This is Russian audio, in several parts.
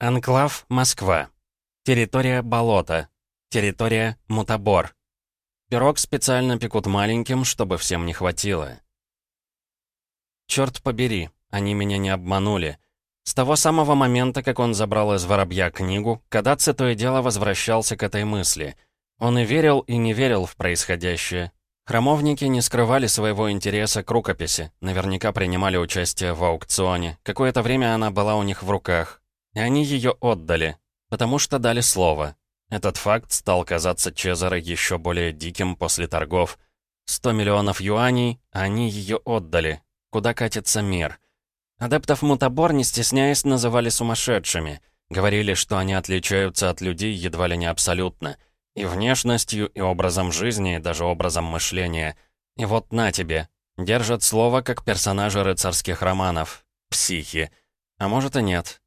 Анклав Москва. Территория болота. Территория мутабор. Пирог специально пекут маленьким, чтобы всем не хватило. Черт побери, они меня не обманули. С того самого момента, как он забрал из воробья книгу, Кадаци то и дело возвращался к этой мысли. Он и верил, и не верил в происходящее. Храмовники не скрывали своего интереса к рукописи, наверняка принимали участие в аукционе. Какое-то время она была у них в руках. И они ее отдали, потому что дали слово. Этот факт стал казаться Чезаро еще более диким после торгов. 100 миллионов юаней, они ее отдали. Куда катится мир? Адептов Мутабор, не стесняясь, называли сумасшедшими. Говорили, что они отличаются от людей едва ли не абсолютно. И внешностью, и образом жизни, и даже образом мышления. И вот на тебе. Держат слово, как персонажи рыцарских романов. Психи. А может и нет.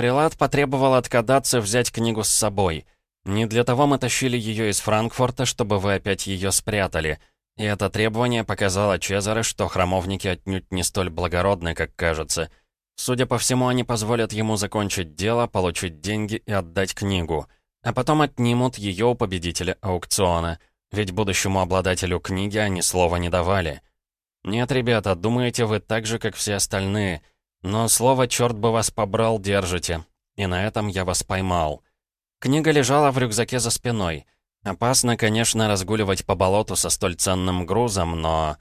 Прилад потребовал от Кадаци взять книгу с собой. Не для того мы тащили ее из Франкфурта, чтобы вы опять ее спрятали. И это требование показало Чезаре, что храмовники отнюдь не столь благородны, как кажется. Судя по всему, они позволят ему закончить дело, получить деньги и отдать книгу. А потом отнимут ее у победителя аукциона. Ведь будущему обладателю книги они слова не давали. Нет, ребята, думаете вы так же, как все остальные. Но слово «черт бы вас побрал» держите. И на этом я вас поймал. Книга лежала в рюкзаке за спиной — Опасно, конечно, разгуливать по болоту со столь ценным грузом, но...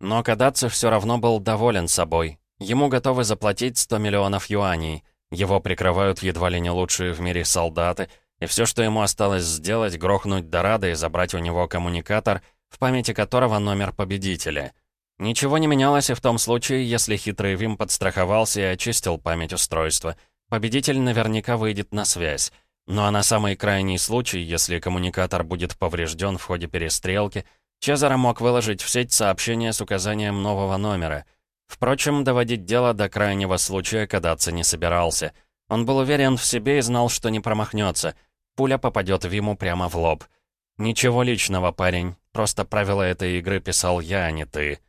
Но Кадацу все равно был доволен собой. Ему готовы заплатить 100 миллионов юаней. Его прикрывают едва ли не лучшие в мире солдаты, и все, что ему осталось сделать, грохнуть Дорадо и забрать у него коммуникатор, в памяти которого номер победителя. Ничего не менялось и в том случае, если хитрый Вим подстраховался и очистил память устройства. Победитель наверняка выйдет на связь. Ну а на самый крайний случай, если коммуникатор будет поврежден в ходе перестрелки, Чезаро мог выложить в сеть сообщение с указанием нового номера. Впрочем, доводить дело до крайнего случая кадаться не собирался. Он был уверен в себе и знал, что не промахнется. Пуля попадет Виму прямо в лоб. «Ничего личного, парень. Просто правила этой игры писал я, а не ты».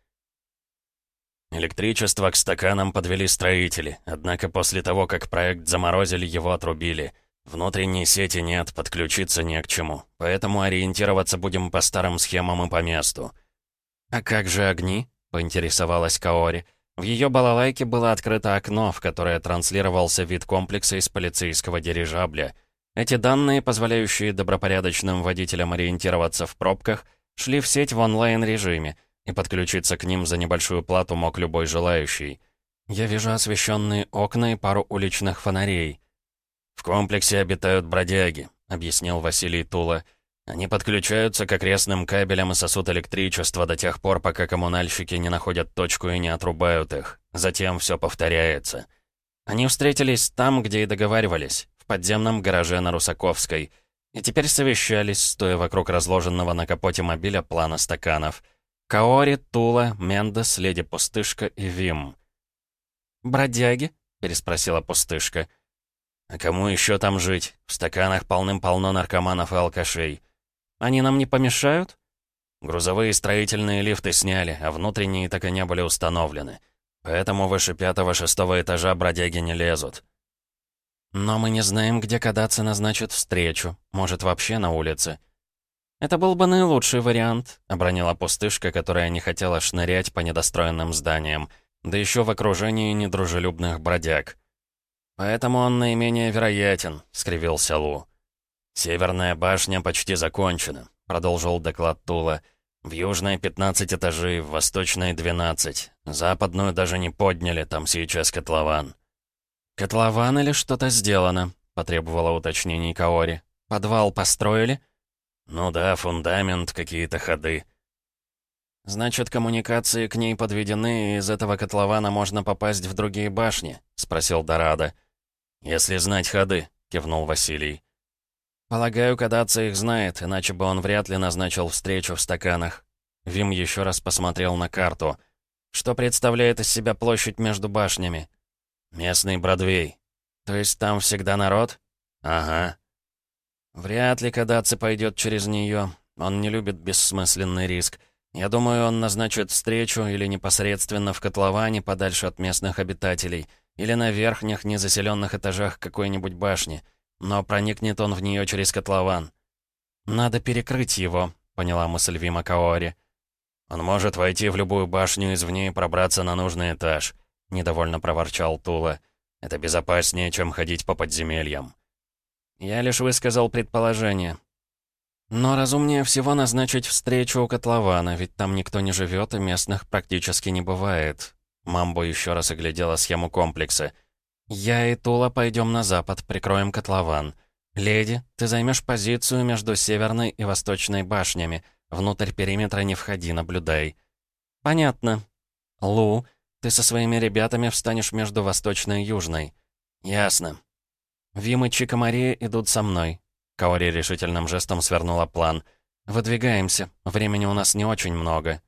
Электричество к стаканам подвели строители, однако после того, как проект заморозили, его отрубили. Внутренней сети нет, подключиться не к чему. Поэтому ориентироваться будем по старым схемам и по месту. «А как же огни?» — поинтересовалась Каори. В ее балалайке было открыто окно, в которое транслировался вид комплекса из полицейского дирижабля. Эти данные, позволяющие добропорядочным водителям ориентироваться в пробках, шли в сеть в онлайн-режиме, и подключиться к ним за небольшую плату мог любой желающий. Я вижу освещенные окна и пару уличных фонарей. «В комплексе обитают бродяги», — объяснил Василий Тула. «Они подключаются к окрестным кабелям и сосут электричество до тех пор, пока коммунальщики не находят точку и не отрубают их. Затем все повторяется». Они встретились там, где и договаривались, в подземном гараже на Русаковской. И теперь совещались, стоя вокруг разложенного на капоте мобиля плана стаканов. Каори, Тула, Мендес, Леди Пустышка и Вим. «Бродяги?» — переспросила Пустышка. — а кому еще там жить? В стаканах полным-полно наркоманов и алкашей. Они нам не помешают? Грузовые строительные лифты сняли, а внутренние так и не были установлены. Поэтому выше пятого-шестого этажа бродяги не лезут. Но мы не знаем, где Кадаци назначит встречу. Может, вообще на улице. Это был бы наилучший вариант, обронила пустышка, которая не хотела шнырять по недостроенным зданиям, да еще в окружении недружелюбных бродяг. «Поэтому он наименее вероятен», — скривился Лу. «Северная башня почти закончена», — продолжил доклад Тула. «В южной 15 этажей, в восточной 12. Западную даже не подняли, там сейчас котлован». «Котлован или что-то сделано?» — потребовала уточнений Каори. «Подвал построили?» «Ну да, фундамент, какие-то ходы». «Значит, коммуникации к ней подведены, и из этого котлована можно попасть в другие башни?» — спросил Дорадо. «Если знать ходы», — кивнул Василий. «Полагаю, Кадаться их знает, иначе бы он вряд ли назначил встречу в стаканах». Вим еще раз посмотрел на карту. «Что представляет из себя площадь между башнями?» «Местный Бродвей». «То есть там всегда народ?» «Ага». «Вряд ли Кадаци пойдет через нее. Он не любит бессмысленный риск. Я думаю, он назначит встречу или непосредственно в котловане, подальше от местных обитателей. или на верхних незаселенных этажах какой-нибудь башни, но проникнет он в нее через котлован. «Надо перекрыть его», — поняла мысль Вима Каори. «Он может войти в любую башню извне и пробраться на нужный этаж», — недовольно проворчал Тула. «Это безопаснее, чем ходить по подземельям». «Я лишь высказал предположение», но разумнее всего назначить встречу у котлована, ведь там никто не живет и местных практически не бывает. Мамбо еще раз оглядела схему комплекса. «Я и Тула пойдем на запад, прикроем котлован. Леди, ты займешь позицию между северной и восточной башнями. Внутрь периметра не входи, наблюдай». «Понятно. Лу, ты со своими ребятами встанешь между восточной и южной». «Ясно». «Вим и Чика Мария идут со мной». Каори решительным жестом свернула план. «Выдвигаемся. Времени у нас не очень много».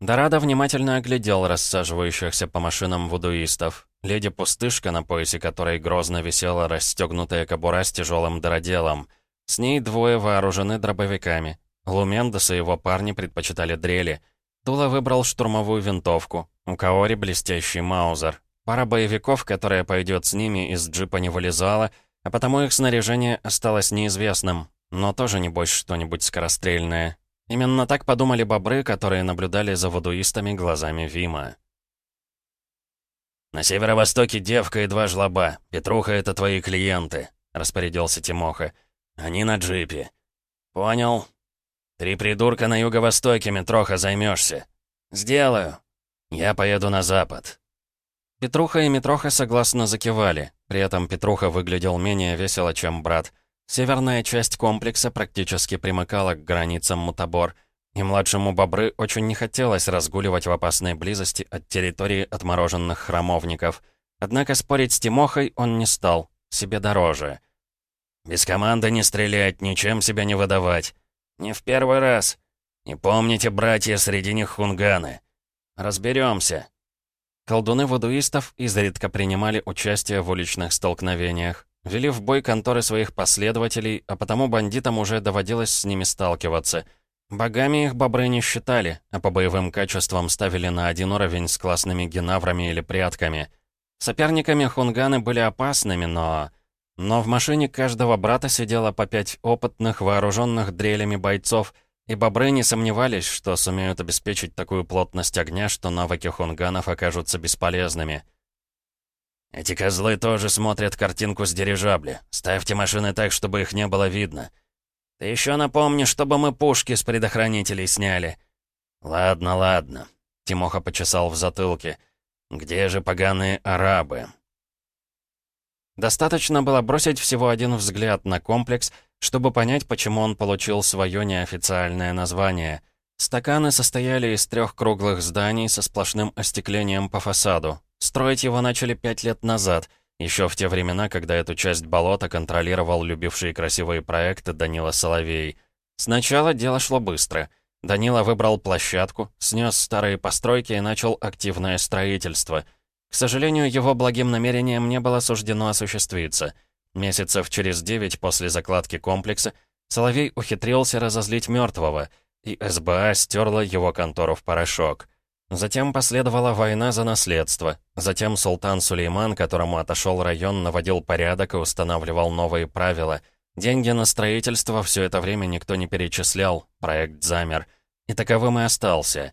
Дорадо внимательно оглядел рассаживающихся по машинам вудуистов. Леди-пустышка, на поясе которой грозно висела расстегнутая кобура с тяжелым дороделом. С ней двое вооружены дробовиками. Лумендес и его парни предпочитали дрели. Тула выбрал штурмовую винтовку. У Каори блестящий маузер. Пара боевиков, которая пойдет с ними, из джипа не вылезала, а потому их снаряжение осталось неизвестным. Но тоже, небось, что-нибудь скорострельное. Именно так подумали бобры, которые наблюдали за водуистами глазами Вима. «На северо-востоке девка и два жлоба. Петруха — это твои клиенты», — распорядился Тимоха. «Они на джипе». «Понял. Три придурка на юго-востоке, Митроха, займешься. «Сделаю. Я поеду на запад». Петруха и Митроха согласно закивали. При этом Петруха выглядел менее весело, чем брат — Северная часть комплекса практически примыкала к границам Мутабор, и младшему Бобры очень не хотелось разгуливать в опасной близости от территории отмороженных храмовников. Однако спорить с Тимохой он не стал, себе дороже. «Без команды не стрелять, ничем себя не выдавать. Не в первый раз. Не помните, братья, среди них хунганы. Разберемся. Колдуны вудуистов изредка принимали участие в уличных столкновениях. Вели в бой конторы своих последователей, а потому бандитам уже доводилось с ними сталкиваться. Богами их бобры не считали, а по боевым качествам ставили на один уровень с классными генаврами или прятками. Соперниками хунганы были опасными, но... Но в машине каждого брата сидело по пять опытных, вооруженных дрелями бойцов, и бобры не сомневались, что сумеют обеспечить такую плотность огня, что навыки хунганов окажутся бесполезными. «Эти козлы тоже смотрят картинку с дирижабля. Ставьте машины так, чтобы их не было видно. Ты еще напомни, чтобы мы пушки с предохранителей сняли». «Ладно, ладно», — Тимоха почесал в затылке. «Где же поганые арабы?» Достаточно было бросить всего один взгляд на комплекс, чтобы понять, почему он получил свое неофициальное название. Стаканы состояли из трех круглых зданий со сплошным остеклением по фасаду. Строить его начали пять лет назад, еще в те времена, когда эту часть болота контролировал любивший красивые проекты Данила Соловей. Сначала дело шло быстро. Данила выбрал площадку, снес старые постройки и начал активное строительство. К сожалению, его благим намерением не было суждено осуществиться. Месяцев через девять после закладки комплекса Соловей ухитрился разозлить мертвого, и СБА стерла его контору в порошок. Затем последовала война за наследство. Затем султан Сулейман, которому отошел район, наводил порядок и устанавливал новые правила. Деньги на строительство все это время никто не перечислял, проект замер. И таковым и остался.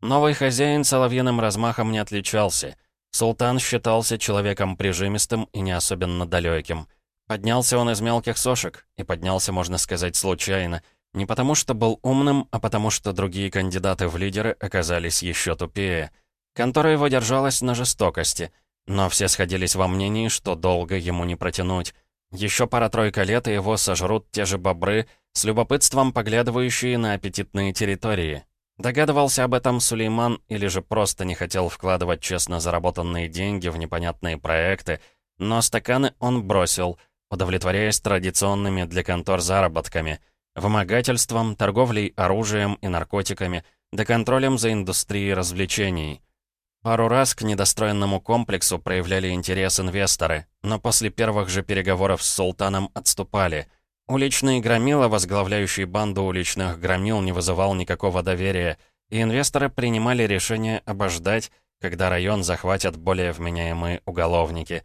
Новый хозяин соловьиным размахом не отличался. Султан считался человеком прижимистым и не особенно далеким. Поднялся он из мелких сошек, и поднялся, можно сказать, случайно — не потому что был умным, а потому что другие кандидаты в лидеры оказались еще тупее. Контора его держалась на жестокости, но все сходились во мнении, что долго ему не протянуть. Еще пара-тройка лет, и его сожрут те же бобры, с любопытством поглядывающие на аппетитные территории. Догадывался об этом Сулейман или же просто не хотел вкладывать честно заработанные деньги в непонятные проекты, но стаканы он бросил, удовлетворяясь традиционными для контор заработками — вымогательством, торговлей оружием и наркотиками, да контролем за индустрией развлечений. Пару раз к недостроенному комплексу проявляли интерес инвесторы, но после первых же переговоров с султаном отступали. Уличный громила, возглавляющий банду уличных громил, не вызывал никакого доверия, и инвесторы принимали решение обождать когда район захватят более вменяемые уголовники.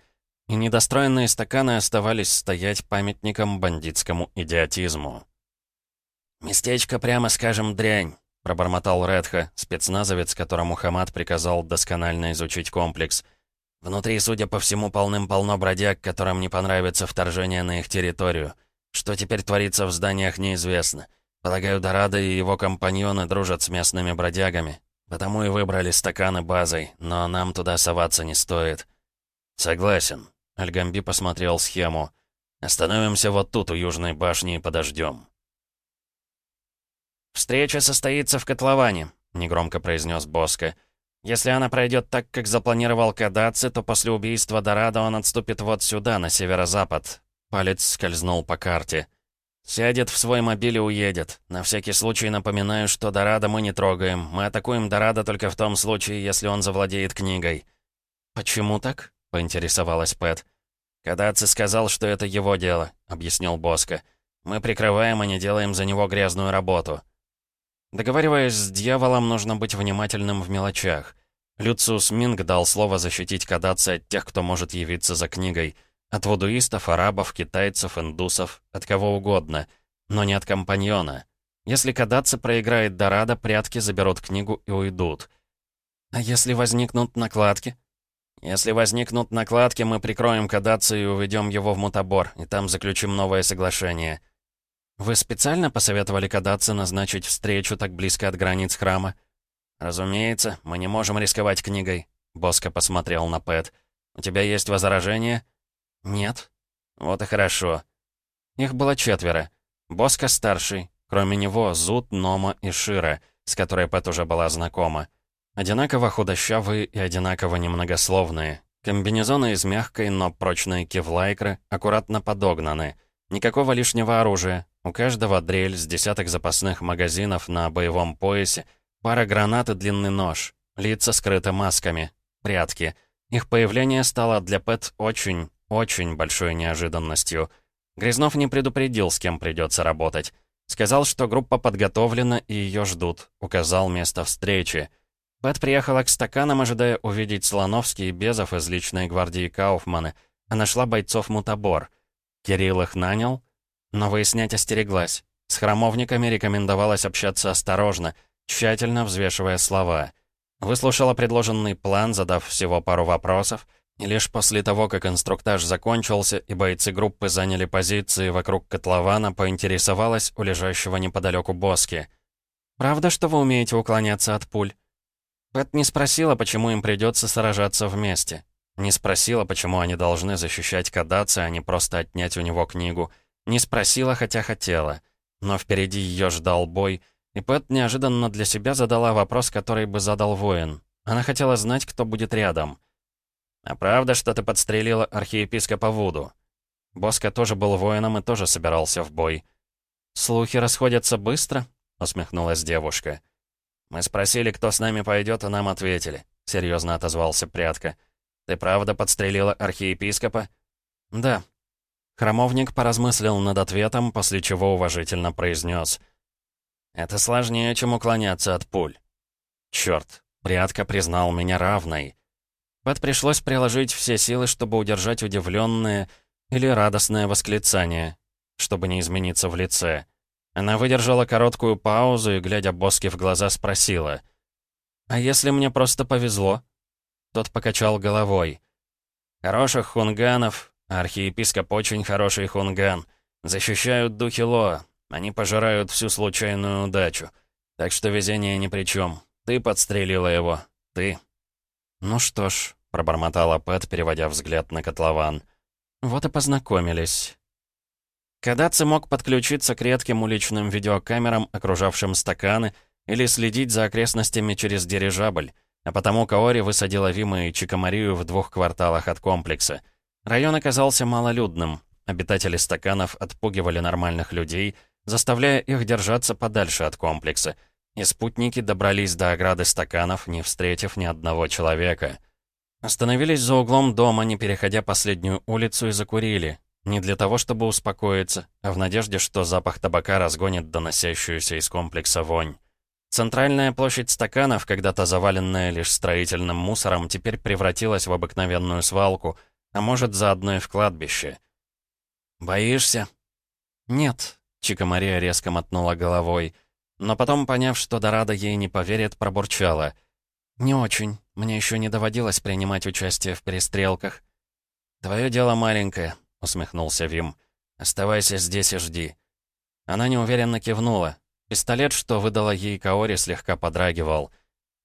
И недостроенные стаканы оставались стоять памятником бандитскому идиотизму. «Местечко, прямо скажем, дрянь», — пробормотал Редха, спецназовец, которому Хамад приказал досконально изучить комплекс. «Внутри, судя по всему, полным-полно бродяг, которым не понравится вторжение на их территорию. Что теперь творится в зданиях, неизвестно. Полагаю, Дорадо и его компаньоны дружат с местными бродягами. Потому и выбрали стаканы базой, но нам туда соваться не стоит». «Согласен», — Альгамби посмотрел схему. «Остановимся вот тут, у Южной башни, и подождем». «Встреча состоится в котловане», — негромко произнес Боско. «Если она пройдет так, как запланировал Кадаци, то после убийства Дорадо он отступит вот сюда, на северо-запад». Палец скользнул по карте. «Сядет в свой мобиль и уедет. На всякий случай напоминаю, что Дорадо мы не трогаем. Мы атакуем Дорадо только в том случае, если он завладеет книгой». «Почему так?» — поинтересовалась Пэт. «Кадаци сказал, что это его дело», — объяснил Боско. «Мы прикрываем и не делаем за него грязную работу». Договариваясь с дьяволом, нужно быть внимательным в мелочах. Люциус Минг дал слово защитить Кадаци от тех, кто может явиться за книгой. От вудуистов, арабов, китайцев, индусов, от кого угодно. Но не от компаньона. Если Кадаци проиграет Дорадо, прятки заберут книгу и уйдут. А если возникнут накладки? Если возникнут накладки, мы прикроем Кадаци и уведем его в мутабор, и там заключим новое соглашение. «Вы специально посоветовали Кадаци назначить встречу так близко от границ храма?» «Разумеется, мы не можем рисковать книгой», — Боско посмотрел на Пэт. «У тебя есть возражения?» «Нет». «Вот и хорошо». Их было четверо. Боско старший, кроме него Зуд, Нома и Шира, с которой Пэт уже была знакома. Одинаково худощавые и одинаково немногословные. Комбинезоны из мягкой, но прочной кевлайкры аккуратно подогнаны. Никакого лишнего оружия, у каждого дрель с десяток запасных магазинов на боевом поясе, пара гранат и длинный нож, лица скрыты масками, прятки. Их появление стало для Пэт очень, очень большой неожиданностью. Грязнов не предупредил, с кем придется работать. Сказал, что группа подготовлена и ее ждут, указал место встречи. Пэт приехала к стаканам, ожидая увидеть Слоновский и Безов из личной гвардии Кауфмана, а нашла бойцов Мутабор. Кирилл их нанял — но выяснять остереглась. С храмовниками рекомендовалось общаться осторожно, тщательно взвешивая слова. Выслушала предложенный план, задав всего пару вопросов, и лишь после того, как инструктаж закончился и бойцы группы заняли позиции вокруг котлована, поинтересовалась у лежащего неподалеку Боски. «Правда, что вы умеете уклоняться от пуль?» Пэт не спросила, почему им придется сражаться вместе. Не спросила, почему они должны защищать Кадаци, а не просто отнять у него книгу — не спросила, хотя хотела. Но впереди ее ждал бой, и Пэт неожиданно для себя задала вопрос, который бы задал воин. Она хотела знать, кто будет рядом. «А правда, что ты подстрелила архиепископа Вуду?» Боска тоже был воином и тоже собирался в бой. «Слухи расходятся быстро?» — усмехнулась девушка. «Мы спросили, кто с нами пойдет, и нам ответили», — серьезно отозвался Прятка. «Ты правда подстрелила архиепископа?» «Да», Хромовник поразмыслил над ответом, после чего уважительно произнес. «Это сложнее, чем уклоняться от пуль». «Чёрт, Прятка признал меня равной». Пэт пришлось приложить все силы, чтобы удержать удивленное или радостное восклицание, чтобы не измениться в лице. Она выдержала короткую паузу и, глядя Боски в глаза, спросила. «А если мне просто повезло?» Тот покачал головой. «Хороших хунганов, Архиепископ очень хороший хунган. Защищают духи Лоа. Они пожирают всю случайную удачу. Так что везение ни при чем. Ты подстрелила его. Ты. Ну что ж, пробормотала Пэт, переводя взгляд на котлован. Вот и познакомились. Кадаци мог подключиться к редким уличным видеокамерам, окружавшим стаканы, или следить за окрестностями через дирижабль, а потому Каори высадила Вима и Чикамарию в двух кварталах от комплекса — Район оказался малолюдным. Обитатели стаканов отпугивали нормальных людей, заставляя их держаться подальше от комплекса. И спутники добрались до ограды стаканов, не встретив ни одного человека. Остановились за углом дома, не переходя последнюю улицу, и закурили. Не для того, чтобы успокоиться, а в надежде, что запах табака разгонит доносящуюся из комплекса вонь. Центральная площадь стаканов, когда-то заваленная лишь строительным мусором, теперь превратилась в обыкновенную свалку, а может, заодно и в кладбище. «Боишься?» «Нет», — Чика Мария резко мотнула головой, но потом, поняв, что Дорадо ей не поверит, пробурчала. «Не очень. Мне еще не доводилось принимать участие в перестрелках». «Твое дело маленькое», — усмехнулся Вим. «Оставайся здесь и жди». Она неуверенно кивнула. Пистолет, что выдала ей Каори, слегка подрагивал.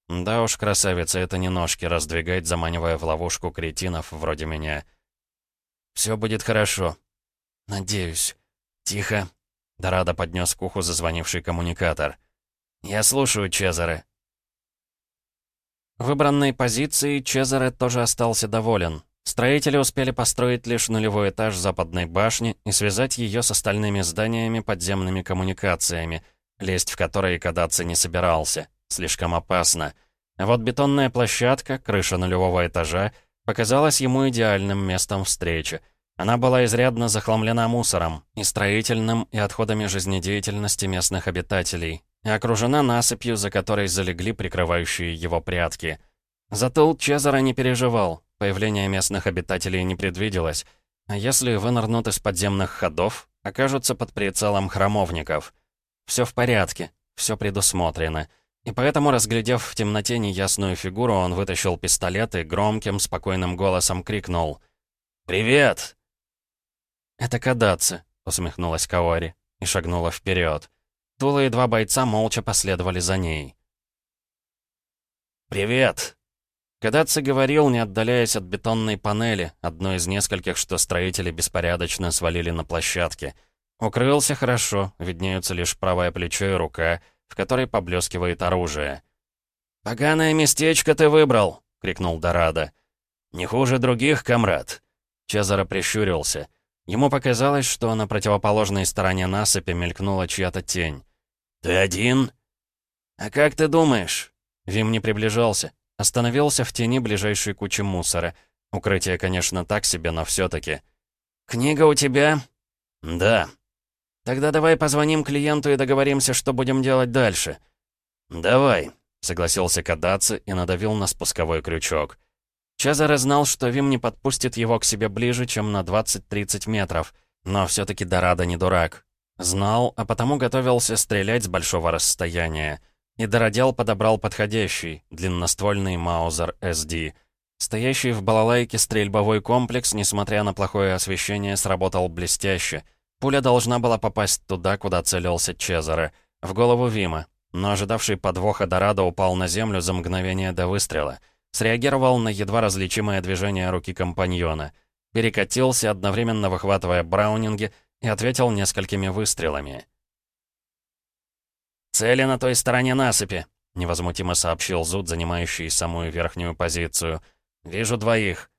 Да уж, красавица, это не ножки раздвигать, заманивая в ловушку кретинов вроде меня. «Все будет хорошо». «Надеюсь». «Тихо». Дорадо поднес к уху зазвонивший коммуникатор. «Я слушаю, Чезаре». Выбранной позиции Чезаре тоже остался доволен. Строители успели построить лишь нулевой этаж западной башни и связать ее с остальными зданиями подземными коммуникациями, лезть в которые кадаться не собирался. Слишком опасно. А вот бетонная площадка, крыша нулевого этажа, показалась ему идеальным местом встречи. Она была изрядно захламлена мусором, и строительным, и отходами жизнедеятельности местных обитателей, и окружена насыпью, за которой залегли прикрывающие его прятки. Зато Чезаро не переживал, появление местных обитателей не предвиделось, а если вынырнут из подземных ходов, окажутся под прицелом храмовников. Все в порядке, все предусмотрено. И поэтому, разглядев в темноте неясную фигуру, он вытащил пистолет и громким, спокойным голосом крикнул «Привет!» «Это Кадаци», — усмехнулась Каори и шагнула вперед. Тула и два бойца молча последовали за ней. «Привет!» Кадаци говорил, не отдаляясь от бетонной панели, одной из нескольких, что строители беспорядочно свалили на площадке. Укрылся хорошо, виднеются лишь правое плечо и рука, в которой поблескивает оружие. «Поганое местечко ты выбрал!» — крикнул Дорадо. «Не хуже других, комрад!» Чезаро прищурился. Ему показалось, что на противоположной стороне насыпи мелькнула чья-то тень. «Ты один?» «А как ты думаешь?» Вим не приближался. Остановился в тени ближайшей кучи мусора. Укрытие, конечно, так себе, но все таки «Книга у тебя?» «Да». «Тогда давай позвоним клиенту и договоримся, что будем делать дальше». «Давай», — согласился Кадаци и надавил на спусковой крючок. Чезаре знал, что Вим не подпустит его к себе ближе, чем на 20-30 метров, но все таки Дорадо не дурак. Знал, а потому готовился стрелять с большого расстояния. И Дородел подобрал подходящий, длинноствольный Маузер SD. Стоящий в балалайке стрельбовой комплекс, несмотря на плохое освещение, сработал блестяще. Пуля должна была попасть туда, куда целился Чезаре, в голову Вима, но ожидавший подвоха Дорадо упал на землю за мгновение до выстрела — Среагировал на едва различимое движение руки компаньона. Перекатился, одновременно выхватывая браунинги, и ответил несколькими выстрелами. «Цели на той стороне насыпи», — невозмутимо сообщил Зуд, занимающий самую верхнюю позицию. «Вижу двоих».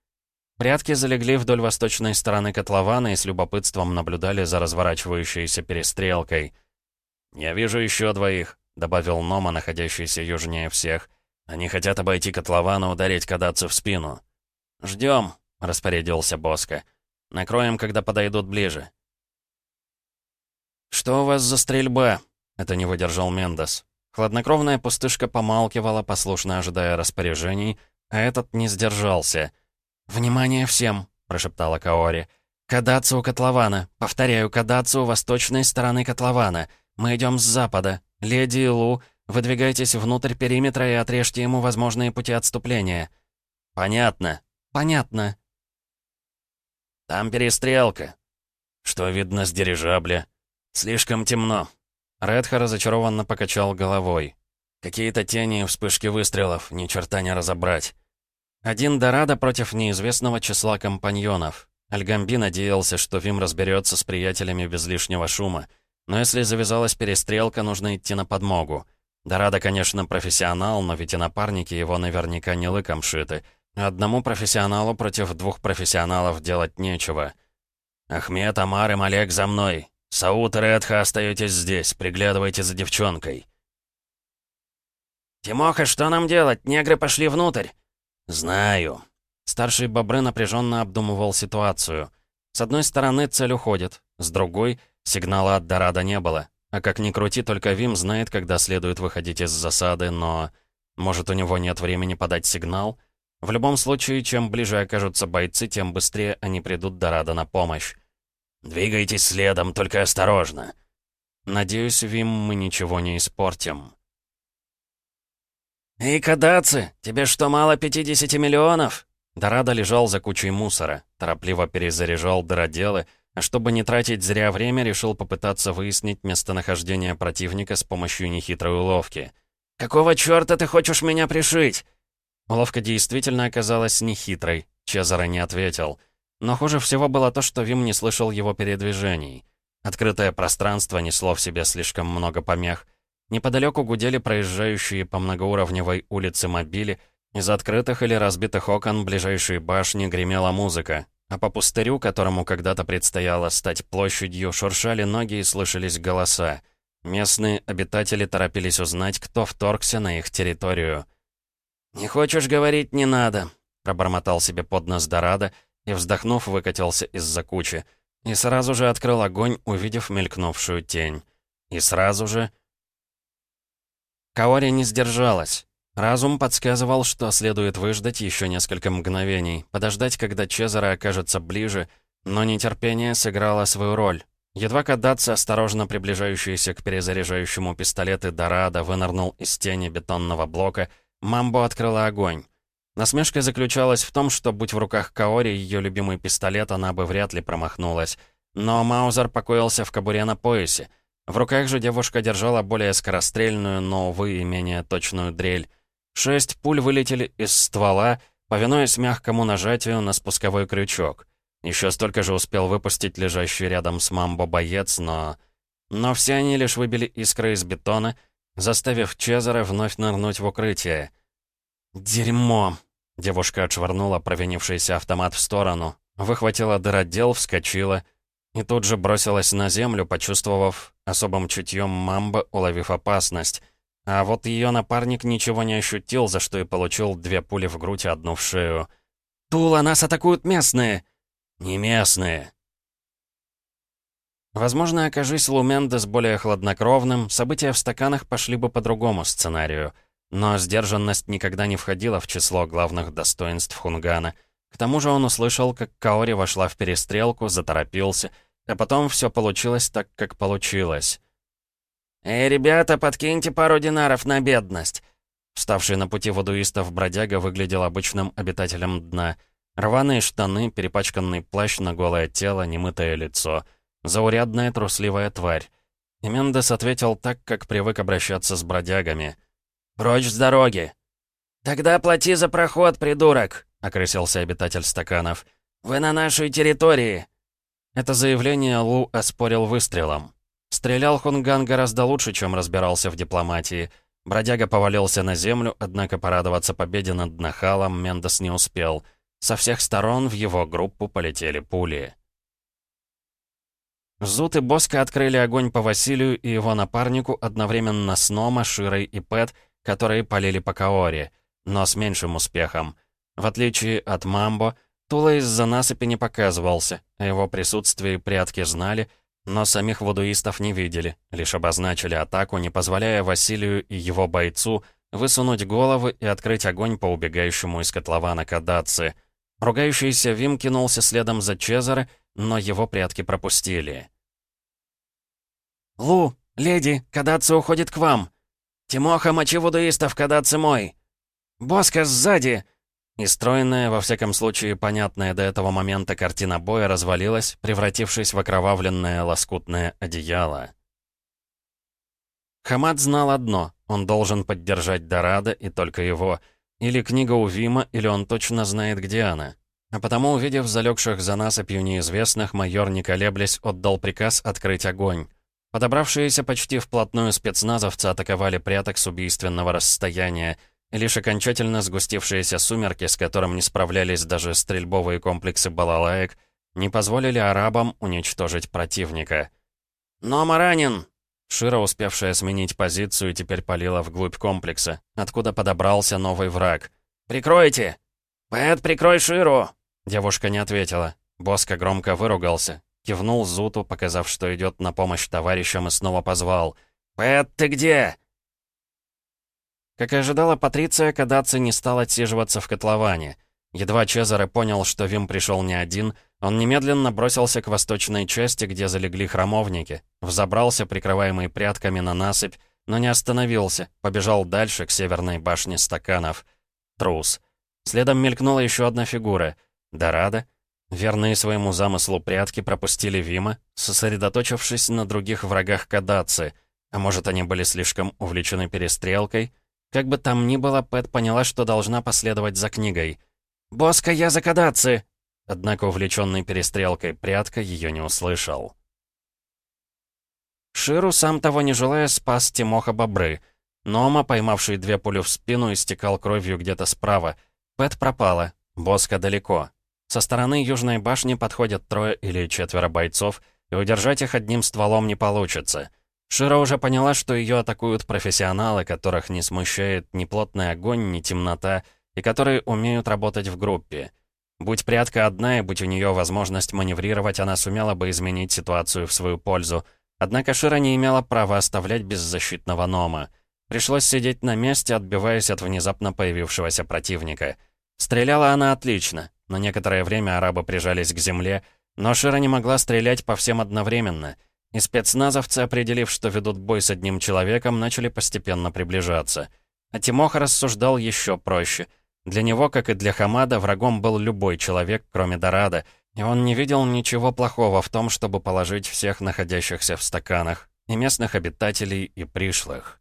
Прятки залегли вдоль восточной стороны котлована и с любопытством наблюдали за разворачивающейся перестрелкой. «Я вижу еще двоих», — добавил Нома, находящийся южнее всех. Они хотят обойти котлован и ударить кадаться в спину. «Ждем», — распорядился Боско. «Накроем, когда подойдут ближе». «Что у вас за стрельба?» — это не выдержал Мендес. Хладнокровная пустышка помалкивала, послушно ожидая распоряжений, а этот не сдержался. «Внимание всем!» — прошептала Каори. «Кадацу котлована. Повторяю, кадацу восточной стороны котлована. Мы идем с запада. Леди и Лу, Выдвигайтесь внутрь периметра и отрежьте ему возможные пути отступления». «Понятно». «Понятно». «Там перестрелка». «Что видно с дирижабля?» «Слишком темно». Редха разочарованно покачал головой. «Какие-то тени и вспышки выстрелов, ни черта не разобрать». Один Дорадо против неизвестного числа компаньонов. Альгамби надеялся, что Вим разберется с приятелями без лишнего шума. Но если завязалась перестрелка, нужно идти на подмогу. Дорадо, конечно, профессионал, но ведь и напарники его наверняка не лыком шиты. Одному профессионалу против двух профессионалов делать нечего. «Ахмед, Амар и Малек за мной. Саут и Редха остаетесь здесь, приглядывайте за девчонкой». «Тимоха, что нам делать? Негры пошли внутрь!» «Знаю». Старший Бобры напряженно обдумывал ситуацию. С одной стороны, цель уходит, с другой — сигнала от Дорадо не было. А как ни крути, только Вим знает, когда следует выходить из засады, но... Может, у него нет времени подать сигнал? В любом случае, чем ближе окажутся бойцы, тем быстрее они придут до Рада на помощь. «Двигайтесь следом, только осторожно!» «Надеюсь, Вим, мы ничего не испортим». «Эй, кадаци, тебе что, мало 50 миллионов?» Дорадо лежал за кучей мусора, торопливо перезаряжал дыроделы, а чтобы не тратить зря время, решил попытаться выяснить местонахождение противника с помощью нехитрой уловки. «Какого чёрта ты хочешь меня пришить?» Уловка действительно оказалась нехитрой, Чезаро не ответил. Но хуже всего было то, что Вим не слышал его передвижений. Открытое пространство несло в себе слишком много помех. Неподалеку гудели проезжающие по многоуровневой улице мобили, из открытых или разбитых окон ближайшей башни гремела музыка, а по пустырю, которому когда-то предстояло стать площадью, шуршали ноги и слышались голоса. Местные обитатели торопились узнать, кто вторгся на их территорию. «Не хочешь говорить, не надо», — пробормотал себе под нос Дорадо и, вздохнув, выкатился из-за кучи. И сразу же открыл огонь, увидев мелькнувшую тень. И сразу же... Каори не сдержалась. Разум подсказывал, что следует выждать еще несколько мгновений, подождать, когда Чезаро окажется ближе, но нетерпение сыграло свою роль. Едва Кадаци, осторожно приближающийся к перезаряжающему пистолеты Дорадо, вынырнул из тени бетонного блока, Мамбо открыла огонь. Насмешка заключалась в том, что, будь в руках Каори ее любимый пистолет, она бы вряд ли промахнулась. Но Маузер покоился в кобуре на поясе. В руках же девушка держала более скорострельную, но, увы, и менее точную дрель. Шесть пуль вылетели из ствола, повинуясь мягкому нажатию на спусковой крючок. Еще столько же успел выпустить лежащий рядом с Мамбо боец, но... Но все они лишь выбили искры из бетона, заставив Чезаре вновь нырнуть в укрытие. «Дерьмо!» Девушка отшвырнула провинившийся автомат в сторону, выхватила дыродел, вскочила и тут же бросилась на землю, почувствовав особым чутьем мамбы, уловив опасность — а вот ее напарник ничего не ощутил, за что и получил две пули в грудь и одну в шею. «Тула, нас атакуют местные!» «Не местные!» Возможно, окажись Лумендес более хладнокровным, события в стаканах пошли бы по другому сценарию. Но сдержанность никогда не входила в число главных достоинств Хунгана. К тому же он услышал, как Каори вошла в перестрелку, заторопился, а потом все получилось так, как получилось. «Эй, ребята, подкиньте пару динаров на бедность!» Вставший на пути водуистов бродяга выглядел обычным обитателем дна. Рваные штаны, перепачканный плащ на голое тело, немытое лицо. Заурядная трусливая тварь. И Мендес ответил так, как привык обращаться с бродягами. «Прочь с дороги!» «Тогда плати за проход, придурок!» — окрысился обитатель стаканов. «Вы на нашей территории!» Это заявление Лу оспорил выстрелом. Стрелял Хунган гораздо лучше, чем разбирался в дипломатии. Бродяга повалился на землю, однако порадоваться победе над Нахалом Мендес не успел. Со всех сторон в его группу полетели пули. Зут и Боска открыли огонь по Василию и его напарнику одновременно с Нома, Широй и Пэт, которые полили по Каоре, но с меньшим успехом. В отличие от Мамбо, Тула из-за насыпи не показывался, о его присутствии прятки знали — но самих вудуистов не видели, лишь обозначили атаку, не позволяя Василию и его бойцу высунуть головы и открыть огонь по убегающему из котлована Кадаци. Ругающийся Вим кинулся следом за Чезаре, но его прятки пропустили. «Лу, леди, Кадаци уходит к вам! Тимоха, мочи вудуистов, Кадаци мой! Боска сзади!» И стройная, во всяком случае понятная до этого момента картина боя развалилась, превратившись в окровавленное лоскутное одеяло. Хамад знал одно — он должен поддержать Дорадо и только его. Или книга у Вима, или он точно знает, где она. А потому, увидев залегших за насыпью неизвестных, майор, не колеблясь, отдал приказ открыть огонь. Подобравшиеся почти вплотную спецназовцы атаковали пряток с убийственного расстояния — Лишь окончательно сгустившиеся сумерки, с которым не справлялись даже стрельбовые комплексы балалаек, не позволили арабам уничтожить противника. «Нома ранен!» Шира, успевшая сменить позицию, теперь палила вглубь комплекса, откуда подобрался новый враг. «Прикройте!» «Пэт, прикрой Ширу!» Девушка не ответила. Боска громко выругался. Кивнул Зуту, показав, что идет на помощь товарищам, и снова позвал. «Пэт, ты где?» Как и ожидала Патриция, Кадаци не стал отсиживаться в котловане. Едва Чезаре понял, что Вим пришел не один, он немедленно бросился к восточной части, где залегли храмовники, взобрался, прикрываемый прядками на насыпь, но не остановился, побежал дальше, к северной башне стаканов. Трус. Следом мелькнула еще одна фигура. Дорада. Верные своему замыслу прятки пропустили Вима, сосредоточившись на других врагах Кадаци. А может, они были слишком увлечены перестрелкой? Как бы там ни было, Пэт поняла, что должна последовать за книгой. «Боска, я за Кадаци!» Однако увлеченный перестрелкой прятка ее не услышал. Ширу, сам того не желая, спас Тимоха Бобры. Нома, поймавший две пули в спину, истекал кровью где-то справа. Пэт пропала. Боска далеко. Со стороны Южной башни подходят трое или четверо бойцов, и удержать их одним стволом не получится. Шира уже поняла, что ее атакуют профессионалы, которых не смущает ни плотный огонь, ни темнота, и которые умеют работать в группе. Будь прятка одна и будь у нее возможность маневрировать, она сумела бы изменить ситуацию в свою пользу. Однако Шира не имела права оставлять беззащитного Нома. Пришлось сидеть на месте, отбиваясь от внезапно появившегося противника. Стреляла она отлично. На некоторое время арабы прижались к земле, но Шира не могла стрелять по всем одновременно. И спецназовцы, определив, что ведут бой с одним человеком, начали постепенно приближаться. А Тимоха рассуждал еще проще — для него, как и для Хамада, врагом был любой человек, кроме Дорадо, и он не видел ничего плохого в том, чтобы положить всех находящихся в стаканах, и местных обитателей, и пришлых.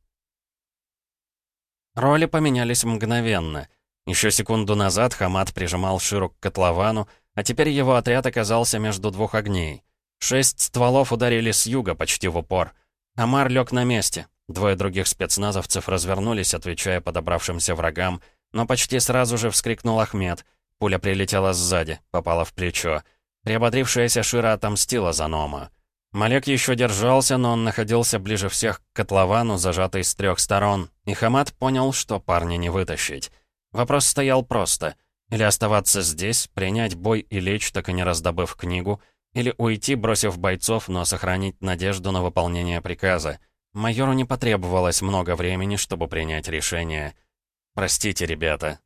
Роли поменялись мгновенно. Еще секунду назад Хамад прижимал Ширу к котловану, а теперь его отряд оказался между двух огней. Шесть стволов ударили с юга почти в упор. Амар лег на месте. Двое других спецназовцев развернулись, отвечая подобравшимся врагам — но почти сразу же вскрикнул Ахмед. Пуля прилетела сзади, попала в плечо. Приободрившаяся Шира отомстила за Нома. Малек еще держался, но он находился ближе всех к котловану, зажатый с трех сторон, и Хамад понял, что парня не вытащить. Вопрос стоял просто. Или оставаться здесь, принять бой и лечь, так и не раздобыв книгу, или уйти, бросив бойцов, но сохранить надежду на выполнение приказа. Майору не потребовалось много времени, чтобы принять решение — «Простите, ребята».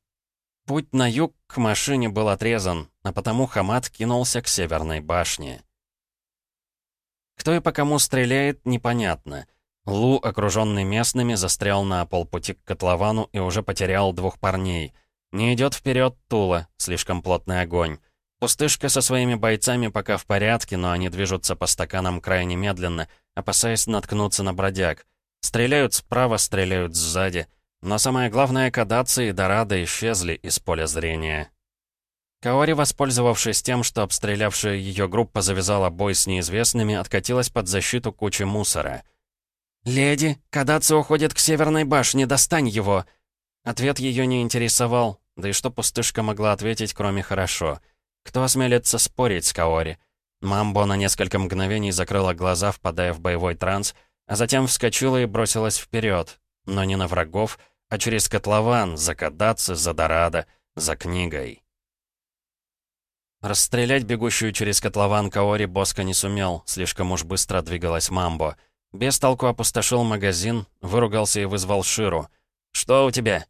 Путь на юг к машине был отрезан, а потому Хамад кинулся к северной башне. Кто и по кому стреляет, непонятно. Лу, окруженный местными, застрял на полпути к котловану и уже потерял двух парней. Не идет вперед Тула, слишком плотный огонь. Пустышка со своими бойцами пока в порядке, но они движутся по стаканам крайне медленно, опасаясь наткнуться на бродяг. Стреляют справа, стреляют сзади — но самое главное, Кадаци и Дорадо исчезли из поля зрения. Каори, воспользовавшись тем, что обстрелявшая ее группа завязала бой с неизвестными, откатилась под защиту кучи мусора. «Леди, Кадаци уходит к северной башне, достань его!» Ответ ее не интересовал, да и что пустышка могла ответить, кроме «хорошо». Кто осмелится спорить с Каори? Мамбо на несколько мгновений закрыла глаза, впадая в боевой транс, а затем вскочила и бросилась вперед, но не на врагов, а через котлован, за Кадаци, за Дорадо, за книгой. Расстрелять бегущую через котлован Каори Боска не сумел, слишком уж быстро двигалась Мамбо. Без толку опустошил магазин, выругался и вызвал Ширу. «Что у тебя?»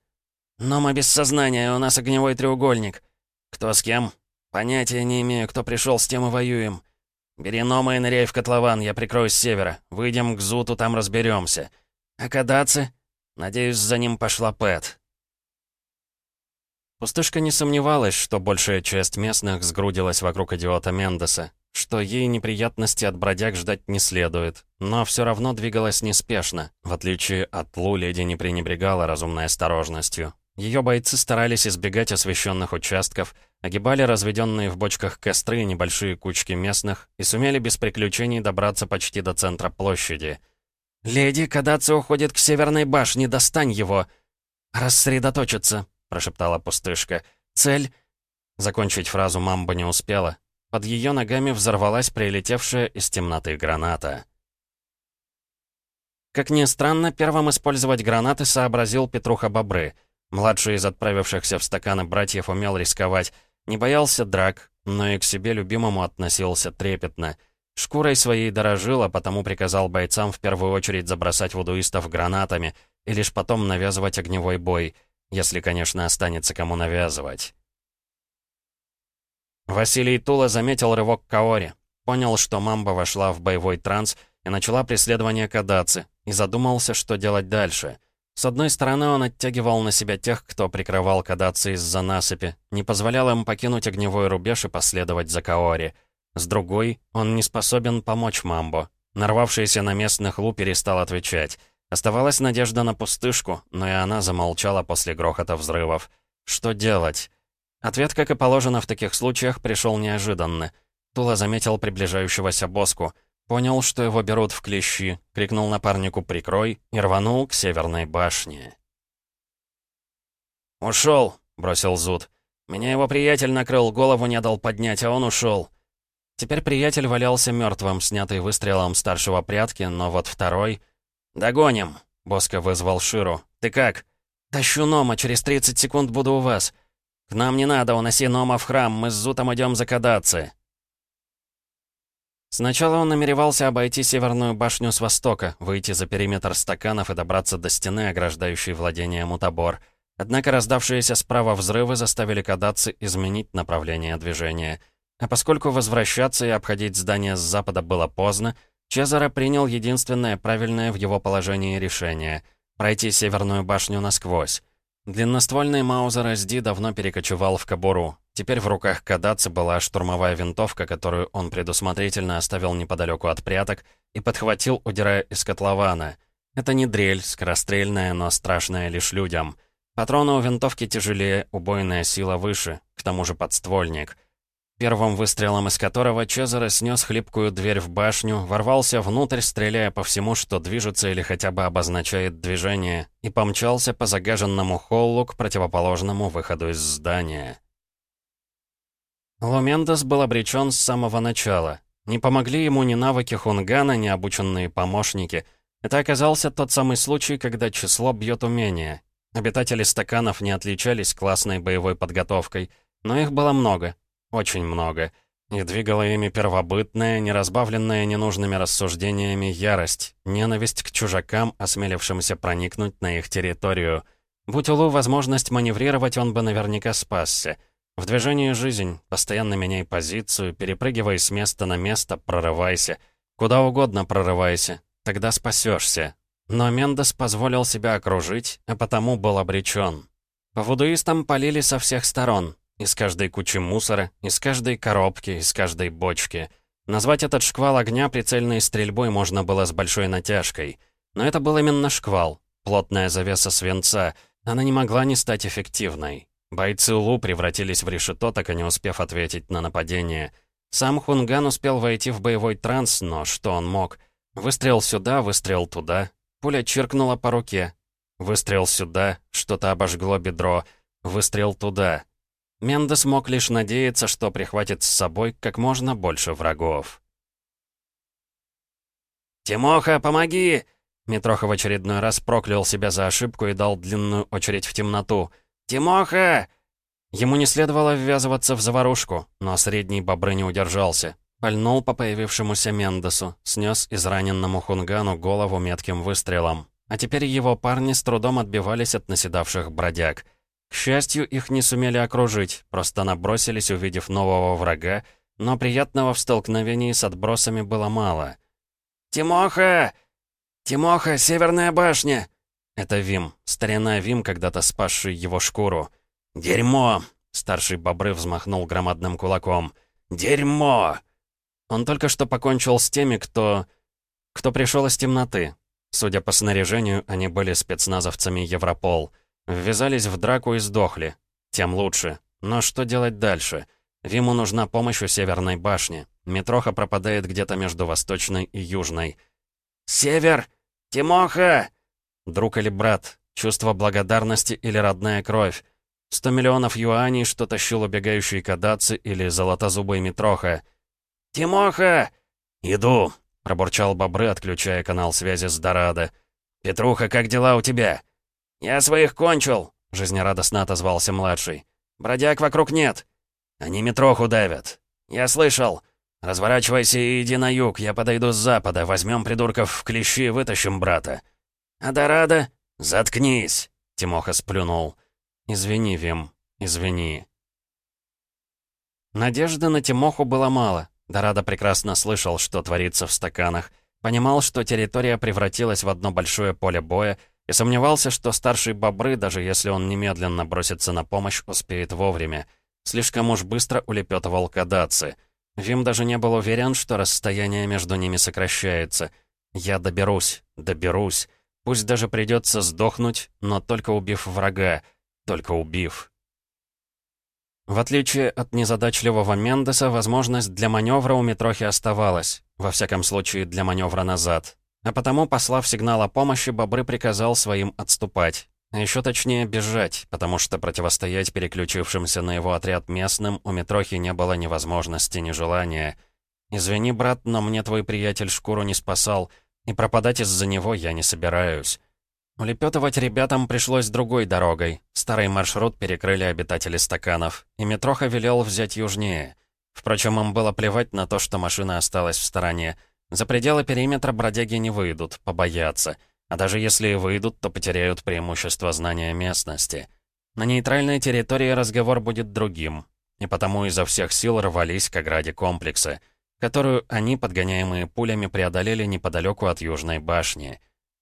«Нома без сознания, у нас огневой треугольник». «Кто с кем?» «Понятия не имею, кто пришел, с тем и воюем». «Бери Нома и ныряй в котлован, я прикрою с севера. Выйдем к Зуту, там разберемся. «А Кадаци?» Надеюсь, за ним пошла Пэт. Пустышка не сомневалась, что большая часть местных сгрудилась вокруг идиота Мендеса, что ей неприятности от бродяг ждать не следует, но все равно двигалась неспешно. В отличие от Лу, леди не пренебрегала разумной осторожностью. Ее бойцы старались избегать освещенных участков, огибали разведенные в бочках костры и небольшие кучки местных и сумели без приключений добраться почти до центра площади. «Леди, Кадаци уходит к северной башне, достань его!» «Рассредоточиться», — прошептала пустышка. «Цель...» Закончить фразу мамба не успела. Под ее ногами взорвалась прилетевшая из темноты граната. Как ни странно, первым использовать гранаты сообразил Петруха Бобры. Младший из отправившихся в стаканы братьев умел рисковать, не боялся драк, но и к себе любимому относился трепетно — Шкурой своей дорожил, а потому приказал бойцам в первую очередь забросать вудуистов гранатами и лишь потом навязывать огневой бой, если, конечно, останется кому навязывать. Василий Тула заметил рывок Каори, понял, что Мамба вошла в боевой транс и начала преследование Кадаци, и задумался, что делать дальше. С одной стороны, он оттягивал на себя тех, кто прикрывал Кадаци из-за насыпи, не позволял им покинуть огневой рубеж и последовать за Каори. С другой, он не способен помочь Мамбо. Нарвавшийся на местных Лу перестал отвечать. Оставалась надежда на пустышку, но и она замолчала после грохота взрывов. Что делать? Ответ, как и положено в таких случаях, пришел неожиданно. Тула заметил приближающегося Боску, понял, что его берут в клещи, крикнул напарнику «Прикрой!» и рванул к северной башне. «Ушел!» — бросил Зуд. «Меня его приятель накрыл, голову не дал поднять, а он ушел. Теперь приятель валялся мертвым, снятый выстрелом старшего прятки, но вот второй... «Догоним!» — Боска вызвал Ширу. «Ты как?» «Тащу Нома, через 30 секунд буду у вас». «К нам не надо, уноси Нома в храм, мы с Зутом идем за Кадаци». Сначала он намеревался обойти северную башню с востока, выйти за периметр стаканов и добраться до стены, ограждающей владение Мутабор. Однако раздавшиеся справа взрывы заставили Кадаци изменить направление движения. А поскольку возвращаться и обходить здание с запада было поздно, Чезаро принял единственное правильное в его положении решение — пройти северную башню насквозь. Длинноствольный Маузер SD давно перекочевал в кобуру. Теперь в руках Кадаци была штурмовая винтовка, которую он предусмотрительно оставил неподалеку от пряток и подхватил, удирая из котлована. Это не дрель, скорострельная, но страшная лишь людям. Патроны у винтовки тяжелее, убойная сила выше, к тому же подствольник — первым выстрелом из которого Чезаро снес хлипкую дверь в башню, ворвался внутрь, стреляя по всему, что движется или хотя бы обозначает движение, и помчался по загаженному холлу к противоположному выходу из здания. Лумендес был обречен с самого начала. Не помогли ему ни навыки Хунгана, ни обученные помощники. Это оказался тот самый случай, когда число бьет умение. Обитатели стаканов не отличались классной боевой подготовкой, но их было много, очень много. И двигала ими первобытная, неразбавленная ненужными рассуждениями ярость, ненависть к чужакам, осмелившимся проникнуть на их территорию. Будь у Лу возможность маневрировать, он бы наверняка спасся. В движении жизнь, постоянно меняй позицию, перепрыгивай с места на место, прорывайся. Куда угодно прорывайся, тогда спасешься. Но Мендес позволил себя окружить, а потому был обречен. По вудуистам полили со всех сторон, из каждой кучи мусора, из каждой коробки, из каждой бочки. Назвать этот шквал огня прицельной стрельбой можно было с большой натяжкой. Но это был именно шквал, плотная завеса свинца. Она не могла не стать эффективной. Бойцы Лу превратились в решето, так и не успев ответить на нападение. Сам Хунган успел войти в боевой транс, но что он мог? Выстрел сюда, выстрел туда. Пуля чиркнула по руке. Выстрел сюда, что-то обожгло бедро. Выстрел туда. Мендес мог лишь надеяться, что прихватит с собой как можно больше врагов. «Тимоха, помоги!» Митроха в очередной раз проклял себя за ошибку и дал длинную очередь в темноту. «Тимоха!» Ему не следовало ввязываться в заварушку, но средний бобры не удержался. Пальнул по появившемуся Мендесу, снес израненному Хунгану голову метким выстрелом. А теперь его парни с трудом отбивались от наседавших бродяг — к счастью, их не сумели окружить, просто набросились, увидев нового врага, но приятного в столкновении с отбросами было мало. «Тимоха! Тимоха, Северная башня!» Это Вим, старина Вим, когда-то спасший его шкуру. «Дерьмо!» — старший бобры взмахнул громадным кулаком. «Дерьмо!» Он только что покончил с теми, кто... кто пришел из темноты. Судя по снаряжению, они были спецназовцами Европол — Ввязались в драку и сдохли. Тем лучше. Но что делать дальше? Виму нужна помощь у Северной башни. Метроха пропадает где-то между Восточной и Южной. «Север! Тимоха!» Друг или брат? Чувство благодарности или родная кровь? Сто миллионов юаней, что тащил убегающий Кадаци или золотозубый Метроха. «Тимоха!» «Иду!» — пробурчал Бобры, отключая канал связи с Дорадо. «Петруха, как дела у тебя?» «Я своих кончил», — жизнерадостно отозвался младший. «Бродяг вокруг нет». «Они метроху давят». «Я слышал». «Разворачивайся и иди на юг, я подойду с запада, возьмем придурков в клещи и вытащим брата». «А Дорадо?» «Заткнись!» — Тимоха сплюнул. «Извини, Вим, извини». Надежды на Тимоху было мало. Дорадо прекрасно слышал, что творится в стаканах. Понимал, что территория превратилась в одно большое поле боя, и сомневался, что старший бобры, даже если он немедленно бросится на помощь, успеет вовремя. Слишком уж быстро улепетывал кадаци. Вим даже не был уверен, что расстояние между ними сокращается. «Я доберусь, доберусь. Пусть даже придется сдохнуть, но только убив врага, только убив». В отличие от незадачливого Мендеса, возможность для маневра у Митрохи оставалась. Во всяком случае, для маневра назад. А потому, послав сигнал о помощи, Бобры приказал своим отступать. А еще точнее, бежать, потому что противостоять переключившимся на его отряд местным у Митрохи не было ни возможности, ни желания. «Извини, брат, но мне твой приятель шкуру не спасал, и пропадать из-за него я не собираюсь». Улепетывать ребятам пришлось другой дорогой. Старый маршрут перекрыли обитатели стаканов, и Митроха велел взять южнее. Впрочем, им было плевать на то, что машина осталась в стороне — за пределы периметра бродяги не выйдут, побоятся. А даже если и выйдут, то потеряют преимущество знания местности. На нейтральной территории разговор будет другим. И потому изо всех сил рвались к ограде комплекса, которую они, подгоняемые пулями, преодолели неподалеку от Южной башни.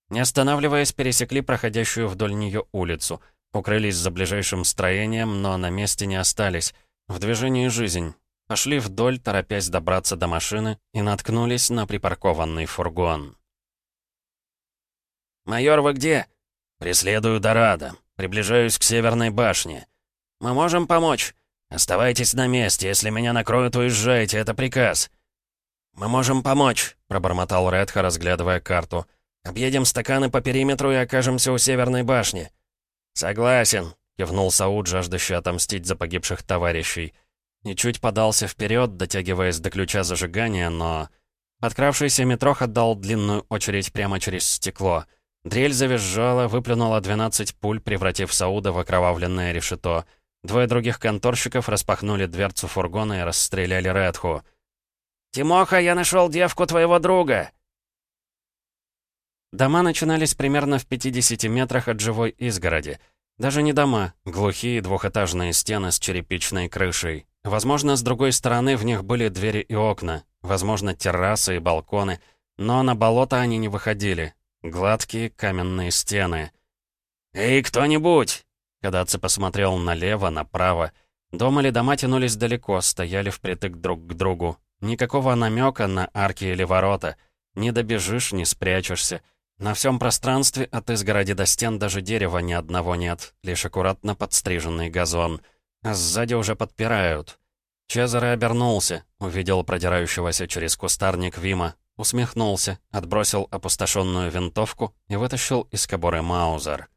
Не останавливаясь, пересекли проходящую вдоль нее улицу, укрылись за ближайшим строением, но на месте не остались. В движении жизнь, Пошли вдоль, торопясь добраться до машины, и наткнулись на припаркованный фургон. «Майор, вы где?» «Преследую Дорадо. Приближаюсь к Северной башне. Мы можем помочь?» «Оставайтесь на месте. Если меня накроют, уезжайте. Это приказ». «Мы можем помочь», — пробормотал Редха, разглядывая карту. «Объедем стаканы по периметру и окажемся у Северной башни». «Согласен», — кивнул Сауд, жаждущий отомстить за погибших товарищей и подался вперед, дотягиваясь до ключа зажигания, но... Подкравшийся метрох отдал длинную очередь прямо через стекло. Дрель завизжала, выплюнула 12 пуль, превратив Сауда в окровавленное решето. Двое других конторщиков распахнули дверцу фургона и расстреляли Редху. «Тимоха, я нашел девку твоего друга!» Дома начинались примерно в 50 метрах от живой изгороди. Даже не дома, глухие двухэтажные стены с черепичной крышей. Возможно, с другой стороны в них были двери и окна, возможно, террасы и балконы, но на болото они не выходили. Гладкие каменные стены. «Эй, кто-нибудь!» Кадаци посмотрел налево, направо. Дом или дома тянулись далеко, стояли впритык друг к другу. Никакого намека на арки или ворота. Не добежишь, не спрячешься. На всем пространстве от изгороди до стен даже дерева ни одного нет, лишь аккуратно подстриженный газон — а сзади уже подпирают. Чезаре обернулся, увидел продирающегося через кустарник Вима, усмехнулся, отбросил опустошенную винтовку и вытащил из кобуры Маузер.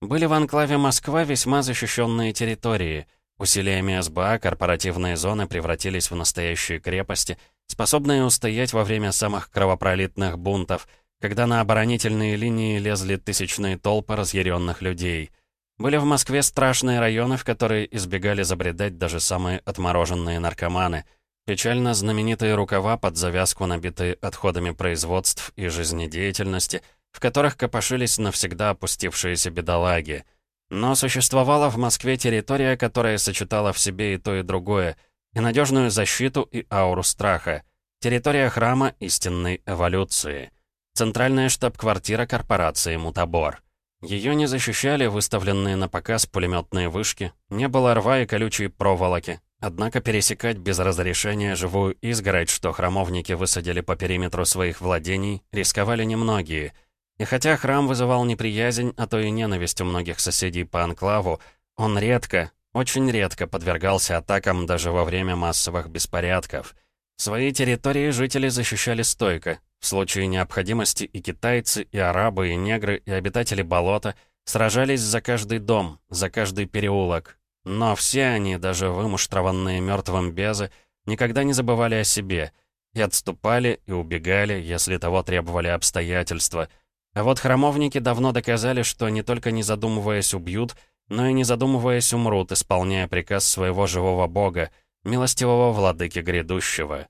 Были в анклаве Москва весьма защищенные территории. Усилиями СБА корпоративные зоны превратились в настоящие крепости, способные устоять во время самых кровопролитных бунтов, когда на оборонительные линии лезли тысячные толпы разъяренных людей — были в Москве страшные районы, в которые избегали забредать даже самые отмороженные наркоманы. Печально знаменитые рукава под завязку, набитые отходами производств и жизнедеятельности, в которых копошились навсегда опустившиеся бедолаги. Но существовала в Москве территория, которая сочетала в себе и то, и другое, и надежную защиту, и ауру страха. Территория храма истинной эволюции. Центральная штаб-квартира корпорации «Мутабор». Ее не защищали выставленные на показ пулеметные вышки, не было рва и колючей проволоки. Однако пересекать без разрешения живую изгородь, что храмовники высадили по периметру своих владений, рисковали немногие. И хотя храм вызывал неприязнь, а то и ненависть у многих соседей по анклаву, он редко, очень редко подвергался атакам даже во время массовых беспорядков. Свои территории жители защищали стойко, в случае необходимости и китайцы, и арабы, и негры, и обитатели болота сражались за каждый дом, за каждый переулок. Но все они, даже вымуштрованные мертвым безы, никогда не забывали о себе и отступали, и убегали, если того требовали обстоятельства. А вот храмовники давно доказали, что не только не задумываясь убьют, но и не задумываясь умрут, исполняя приказ своего живого бога, милостивого владыки грядущего.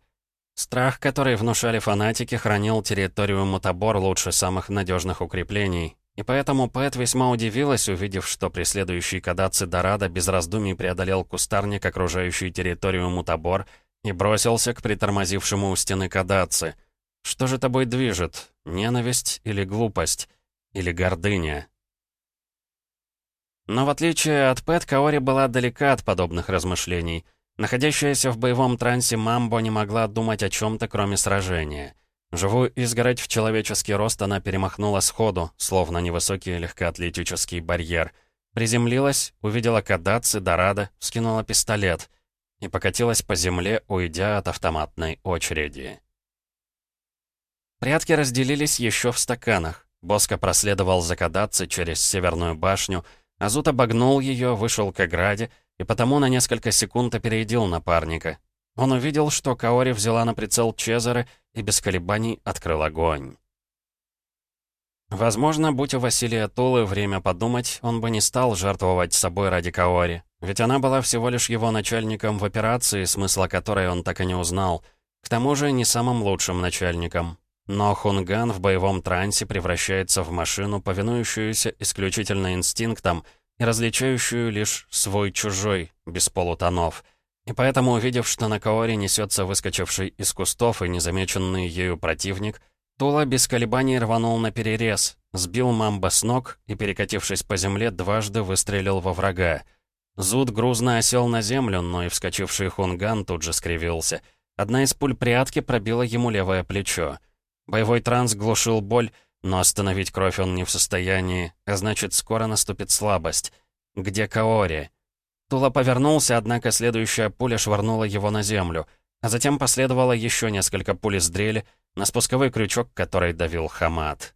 Страх, который внушали фанатики, хранил территорию Мутабор лучше самых надежных укреплений, и поэтому Пэт весьма удивилась, увидев, что преследующий Кадаци Дорадо без раздумий преодолел кустарник, окружающий территорию Мутабор, и бросился к притормозившему у стены Кадаци. Что же тобой движет? Ненависть или глупость? Или гордыня? Но в отличие от Пэт, Каори была далека от подобных размышлений. Находящаяся в боевом трансе Мамбо не могла думать о чем-то, кроме сражения. Живую изгородь в человеческий рост она перемахнула сходу, словно невысокий легкоатлетический барьер. Приземлилась, увидела Кадаци, Дорадо, скинула пистолет и покатилась по земле, уйдя от автоматной очереди. Прятки разделились еще в стаканах. Боско проследовал за Кадаци через Северную башню, Азут обогнул ее, вышел к ограде и потому на несколько секунд опередил напарника. Он увидел, что Каори взяла на прицел Чезаре и без колебаний открыл огонь. Возможно, будь у Василия Тулы время подумать, он бы не стал жертвовать собой ради Каори, ведь она была всего лишь его начальником в операции, смысла которой он так и не узнал. К тому же не самым лучшим начальником. Но Хунган в боевом трансе превращается в машину, повинующуюся исключительно инстинктам различающую лишь свой-чужой, без полутонов — и поэтому, увидев, что на Каоре несется выскочивший из кустов и незамеченный ею противник, Тула без колебаний рванул на перерез, сбил мамба с ног и, перекатившись по земле, дважды выстрелил во врага. Зуд грузно осел на землю, но и вскочивший хунган тут же скривился. Одна из пуль прятки пробила ему левое плечо. Боевой транс глушил боль, но остановить кровь он не в состоянии, а значит, скоро наступит слабость. Где Каори? Тула повернулся, однако следующая пуля швырнула его на землю, а затем последовало еще несколько пуль из дрели на спусковой крючок, который давил Хамат.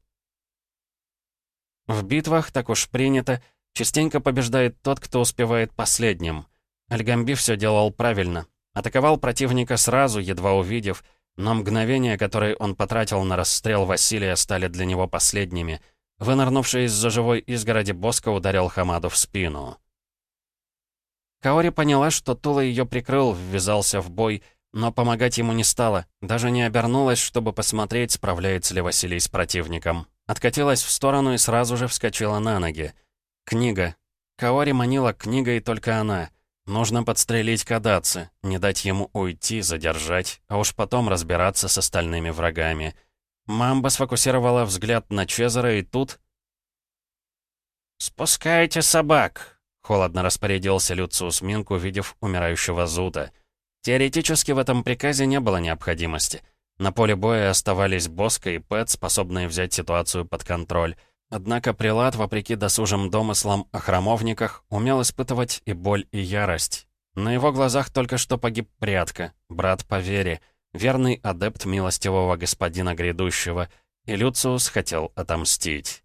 В битвах, так уж принято, частенько побеждает тот, кто успевает последним. Альгамби все делал правильно. Атаковал противника сразу, едва увидев, но мгновения, которые он потратил на расстрел Василия, стали для него последними. Вынырнувший из-за живой изгороди Боско ударил Хамаду в спину. Каори поняла, что Тула ее прикрыл, ввязался в бой, но помогать ему не стала, даже не обернулась, чтобы посмотреть, справляется ли Василий с противником. Откатилась в сторону и сразу же вскочила на ноги. Книга. Каори манила книгой только она. Нужно подстрелить Кадаци, не дать ему уйти, задержать, а уж потом разбираться с остальными врагами. Мамба сфокусировала взгляд на Чезаро и тут... «Спускайте собак!» Холодно распорядился Люциус Минк, увидев умирающего Зута. Теоретически в этом приказе не было необходимости. На поле боя оставались Боска и Пэт, способные взять ситуацию под контроль. Однако Прилад, вопреки досужим домыслам о храмовниках, умел испытывать и боль, и ярость. На его глазах только что погиб Прятка, брат по вере, верный адепт милостивого господина грядущего, и Люциус хотел отомстить.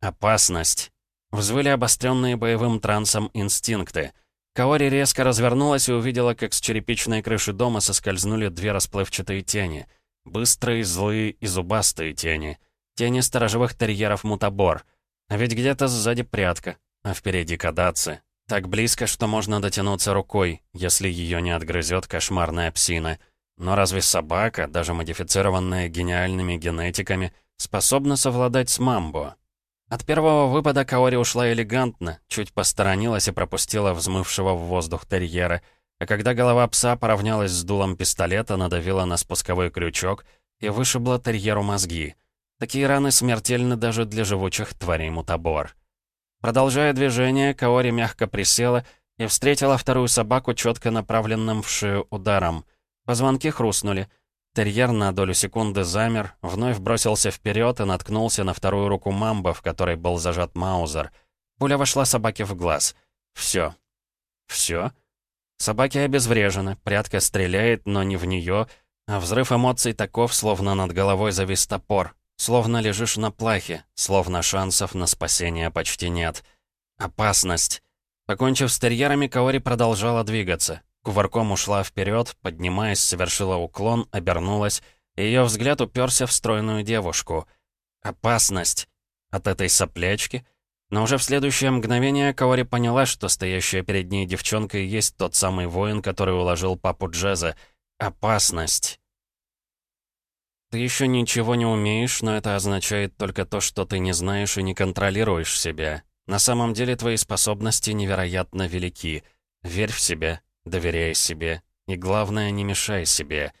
Опасность. Взвыли обостренные боевым трансом инстинкты. Каори резко развернулась и увидела, как с черепичной крыши дома соскользнули две расплывчатые тени. Быстрые, злые и зубастые тени. Тени сторожевых терьеров мутабор. А ведь где-то сзади прятка, а впереди кадаци. Так близко, что можно дотянуться рукой, если ее не отгрызет кошмарная псина. Но разве собака, даже модифицированная гениальными генетиками, способна совладать с мамбо? От первого выпада Каори ушла элегантно, чуть посторонилась и пропустила взмывшего в воздух терьера, а когда голова пса поравнялась с дулом пистолета, надавила на спусковой крючок и вышибла терьеру мозги. Такие раны смертельны даже для живучих тварей мутабор. Продолжая движение, Каори мягко присела и встретила вторую собаку четко направленным в шею ударом. Позвонки хрустнули — Терьер на долю секунды замер, вновь бросился вперед и наткнулся на вторую руку Мамба, в которой был зажат Маузер. Пуля вошла собаке в глаз. Все. Все? Собаки обезврежены, прятка стреляет, но не в нее, а взрыв эмоций таков, словно над головой завис топор. Словно лежишь на плахе, словно шансов на спасение почти нет. Опасность. Покончив с терьерами, Каори продолжала двигаться. Кувырком ушла вперед, поднимаясь, совершила уклон, обернулась. Ее взгляд уперся в стройную девушку. Опасность. От этой соплячки? Но уже в следующее мгновение Каори поняла, что стоящая перед ней девчонка и есть тот самый воин, который уложил папу Джеза. Опасность. Ты еще ничего не умеешь, но это означает только то, что ты не знаешь и не контролируешь себя. На самом деле твои способности невероятно велики. Верь в себя, доверяй себе. И главное, не мешай себе.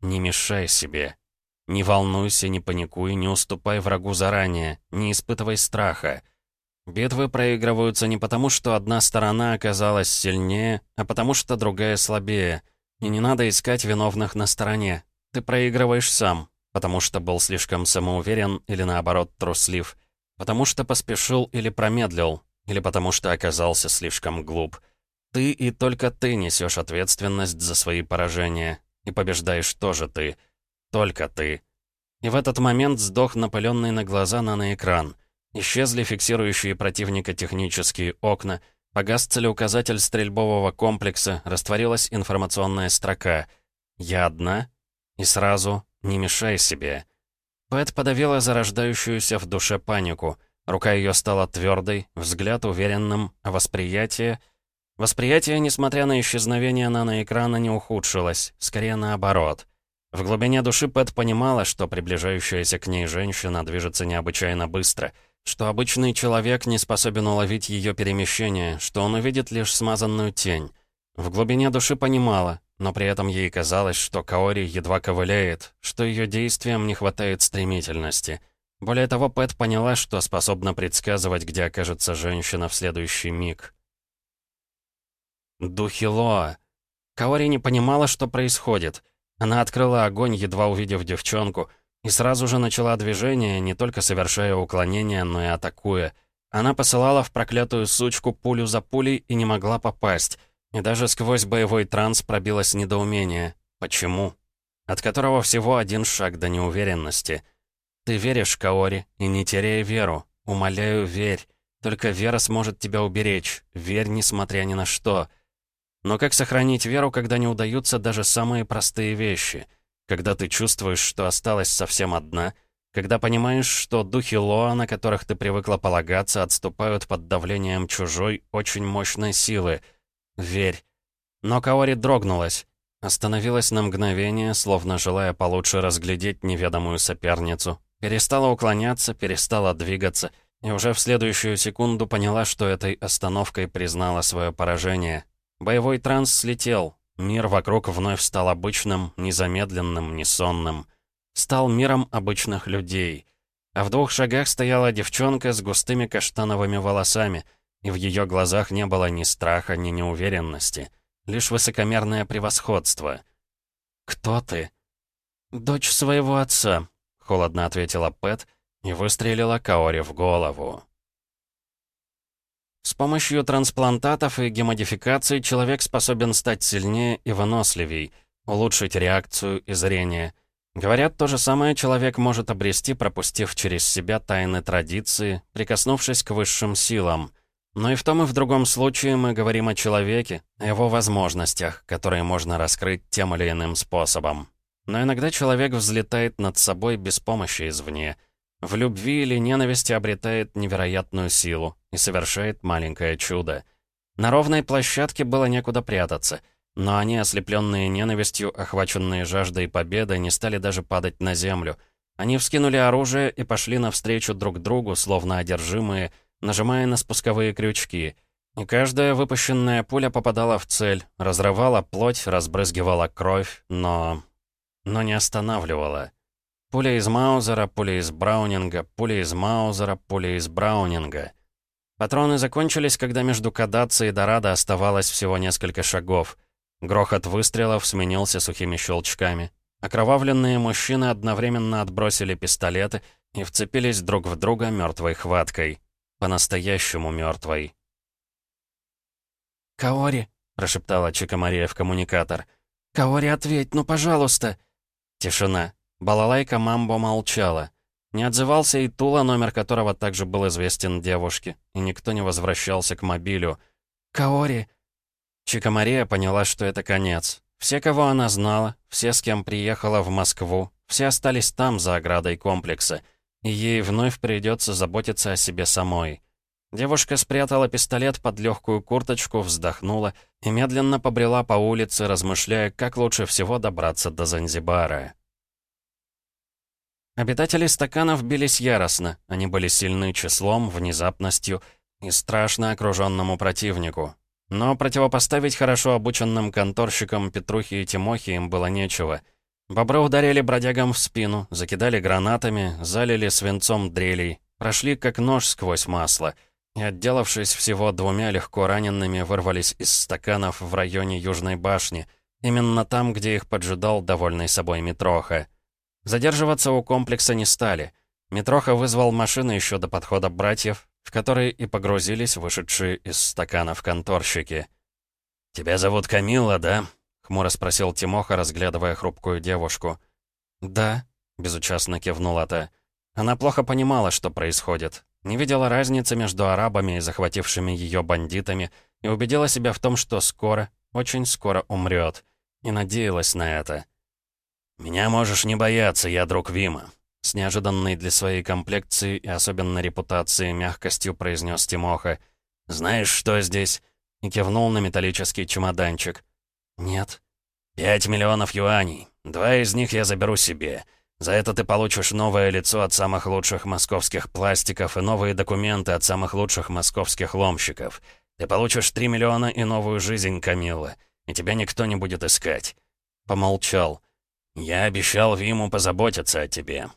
Не мешай себе. Не волнуйся, не паникуй, не уступай врагу заранее, не испытывай страха. Битвы проигрываются не потому, что одна сторона оказалась сильнее, а потому что другая слабее. И не надо искать виновных на стороне. Ты проигрываешь сам, потому что был слишком самоуверен или наоборот труслив, потому что поспешил или промедлил, или потому что оказался слишком глуп. Ты и только ты несешь ответственность за свои поражения, и побеждаешь тоже ты. Только ты. И в этот момент сдох напыленный на глаза наноэкран. Исчезли фиксирующие противника технические окна, погас целеуказатель стрельбового комплекса, растворилась информационная строка. «Я одна?» И сразу «Не мешай себе». Пэт подавила зарождающуюся в душе панику. Рука ее стала твердой, взгляд уверенным, а восприятие... Восприятие, несмотря на исчезновение наноэкрана, не ухудшилось, скорее наоборот. В глубине души Пэт понимала, что приближающаяся к ней женщина движется необычайно быстро, что обычный человек не способен уловить ее перемещение, что он увидит лишь смазанную тень. В глубине души понимала, но при этом ей казалось, что Каори едва ковыляет, что ее действиям не хватает стремительности. Более того, Пэт поняла, что способна предсказывать, где окажется женщина в следующий миг. Духи Лоа. Каори не понимала, что происходит. Она открыла огонь, едва увидев девчонку, и сразу же начала движение, не только совершая уклонения, но и атакуя. Она посылала в проклятую сучку пулю за пулей и не могла попасть — и даже сквозь боевой транс пробилось недоумение. Почему? От которого всего один шаг до неуверенности. Ты веришь, Каори, и не теряй веру. Умоляю, верь. Только вера сможет тебя уберечь. Верь, несмотря ни на что. Но как сохранить веру, когда не удаются даже самые простые вещи? Когда ты чувствуешь, что осталась совсем одна? Когда понимаешь, что духи Лоа, на которых ты привыкла полагаться, отступают под давлением чужой, очень мощной силы — «Верь». Но Каори дрогнулась. Остановилась на мгновение, словно желая получше разглядеть неведомую соперницу. Перестала уклоняться, перестала двигаться, и уже в следующую секунду поняла, что этой остановкой признала свое поражение. Боевой транс слетел. Мир вокруг вновь стал обычным, незамедленным, несонным. Стал миром обычных людей. А в двух шагах стояла девчонка с густыми каштановыми волосами — и в ее глазах не было ни страха, ни неуверенности, лишь высокомерное превосходство. «Кто ты?» «Дочь своего отца», — холодно ответила Пэт и выстрелила Каори в голову. С помощью трансплантатов и гемодификации человек способен стать сильнее и выносливей, улучшить реакцию и зрение. Говорят, то же самое человек может обрести, пропустив через себя тайны традиции, прикоснувшись к высшим силам — но и в том и в другом случае мы говорим о человеке, о его возможностях, которые можно раскрыть тем или иным способом. Но иногда человек взлетает над собой без помощи извне. В любви или ненависти обретает невероятную силу и совершает маленькое чудо. На ровной площадке было некуда прятаться, но они, ослепленные ненавистью, охваченные жаждой победы, не стали даже падать на землю. Они вскинули оружие и пошли навстречу друг другу, словно одержимые, нажимая на спусковые крючки. И каждая выпущенная пуля попадала в цель, разрывала плоть, разбрызгивала кровь, но... но не останавливала. Пуля из Маузера, пуля из Браунинга, пуля из Маузера, пуля из Браунинга. Патроны закончились, когда между Кадаци и Дорадо оставалось всего несколько шагов. Грохот выстрелов сменился сухими щелчками. Окровавленные мужчины одновременно отбросили пистолеты и вцепились друг в друга мертвой хваткой. По-настоящему мертвой. «Каори», — прошептала Чика Мария в коммуникатор. «Каори, ответь, ну, пожалуйста!» Тишина. Балалайка Мамбо молчала. Не отзывался и Тула, номер которого также был известен девушке, и никто не возвращался к мобилю. «Каори!» Чика Мария поняла, что это конец. Все, кого она знала, все, с кем приехала в Москву, все остались там, за оградой комплекса — ей вновь придется заботиться о себе самой. Девушка спрятала пистолет под легкую курточку, вздохнула и медленно побрела по улице, размышляя, как лучше всего добраться до Занзибара. Обитатели стаканов бились яростно, они были сильны числом, внезапностью и страшно окруженному противнику. Но противопоставить хорошо обученным конторщикам Петрухи и Тимохи им было нечего. Бобры ударили бродягам в спину, закидали гранатами, залили свинцом дрелей, прошли как нож сквозь масло — и, отделавшись всего двумя легко раненными, вырвались из стаканов в районе Южной башни, именно там, где их поджидал довольный собой Митроха. Задерживаться у комплекса не стали. Митроха вызвал машины еще до подхода братьев, в которые и погрузились вышедшие из стаканов конторщики. «Тебя зовут Камилла, да?» — хмуро спросил Тимоха, разглядывая хрупкую девушку. «Да», — безучастно кивнула та. Она плохо понимала, что происходит не видела разницы между арабами и захватившими ее бандитами и убедила себя в том, что скоро, очень скоро умрет, и надеялась на это. «Меня можешь не бояться, я друг Вима», — с неожиданной для своей комплекции и особенно репутации мягкостью произнес Тимоха. «Знаешь, что здесь?» и кивнул на металлический чемоданчик. «Нет». «Пять миллионов юаней. Два из них я заберу себе. За это ты получишь новое лицо от самых лучших московских пластиков и новые документы от самых лучших московских ломщиков. Ты получишь 3 миллиона и новую жизнь, Камилла, и тебя никто не будет искать». Помолчал. «Я обещал Виму позаботиться о тебе».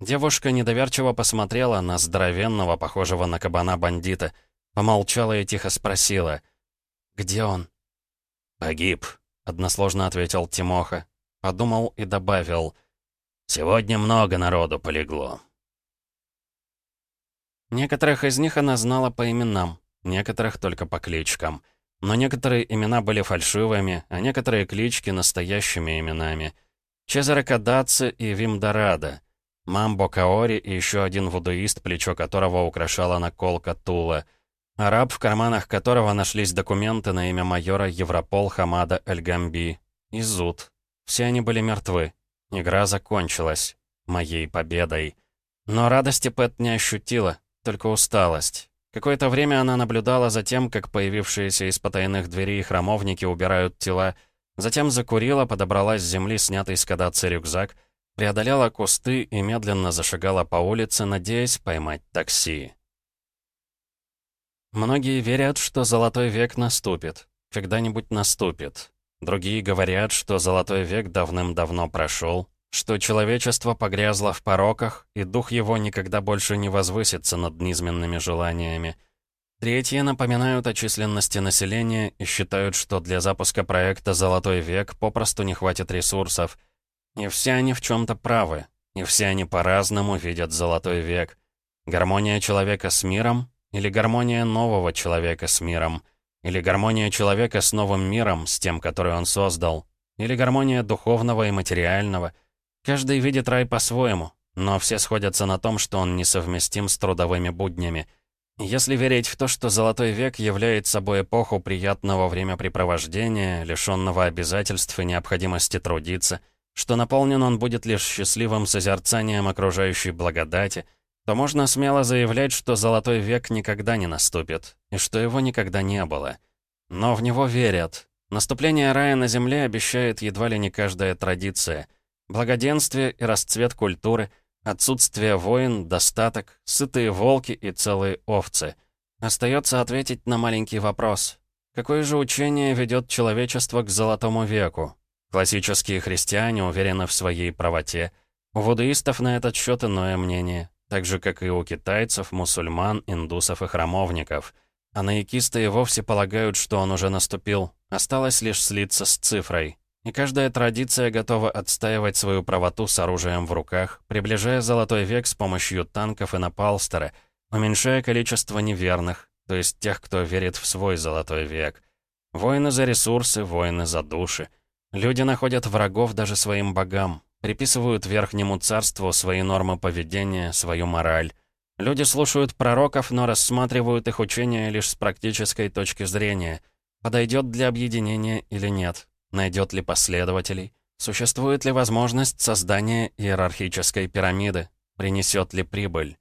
Девушка недоверчиво посмотрела на здоровенного, похожего на кабана бандита, помолчала и тихо спросила. «Где он?» «Погиб», — односложно ответил Тимоха. Подумал и добавил — Сегодня много народу полегло. Некоторых из них она знала по именам, некоторых только по кличкам. Но некоторые имена были фальшивыми, а некоторые клички — настоящими именами. Чезаре Кадаци и Вимдорадо, Мамбо Каори и еще один вудуист, плечо которого украшала наколка Тула, араб, в карманах которого нашлись документы на имя майора Европол Хамада Эль-Гамби, и Зуд. Все они были мертвы. Игра закончилась. Моей победой. Но радости Пэт не ощутила, только усталость. Какое-то время она наблюдала за тем, как появившиеся из потайных дверей храмовники убирают тела, затем закурила, подобрала с земли снятый с кадаться рюкзак, преодолела кусты и медленно зашагала по улице, надеясь поймать такси. Многие верят, что золотой век наступит. Когда-нибудь наступит. Другие говорят, что золотой век давным-давно прошел, что человечество погрязло в пороках, и дух его никогда больше не возвысится над низменными желаниями. Третьи напоминают о численности населения и считают, что для запуска проекта «Золотой век» попросту не хватит ресурсов. И все они в чем-то правы, и все они по-разному видят «Золотой век». Гармония человека с миром или гармония нового человека с миром — или гармония человека с новым миром, с тем, который он создал. Или гармония духовного и материального. Каждый видит рай по-своему, но все сходятся на том, что он несовместим с трудовыми буднями. Если верить в то, что Золотой век является собой эпоху приятного времяпрепровождения, лишенного обязательств и необходимости трудиться, что наполнен он будет лишь счастливым созерцанием окружающей благодати — то можно смело заявлять, что золотой век никогда не наступит, и что его никогда не было. Но в него верят. Наступление рая на земле обещает едва ли не каждая традиция. Благоденствие и расцвет культуры, отсутствие войн, достаток, сытые волки и целые овцы. Остается ответить на маленький вопрос. Какое же учение ведет человечество к золотому веку? Классические христиане уверены в своей правоте. У вудуистов на этот счет иное мнение так же, как и у китайцев, мусульман, индусов и храмовников. А наикисты и вовсе полагают, что он уже наступил, осталось лишь слиться с цифрой. И каждая традиция готова отстаивать свою правоту с оружием в руках, приближая Золотой век с помощью танков и напалстера, уменьшая количество неверных, то есть тех, кто верит в свой Золотой век. Войны за ресурсы, войны за души. Люди находят врагов даже своим богам, Приписывают Верхнему Царству свои нормы поведения, свою мораль. Люди слушают пророков, но рассматривают их учения лишь с практической точки зрения. Подойдет для объединения или нет? Найдет ли последователей? Существует ли возможность создания иерархической пирамиды? Принесет ли прибыль?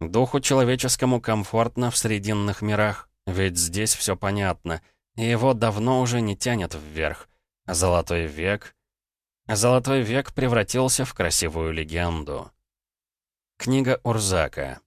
Духу человеческому комфортно в срединных мирах, ведь здесь все понятно, и его давно уже не тянет вверх. А Золотой век... Золотой век превратился в красивую легенду. Книга Урзака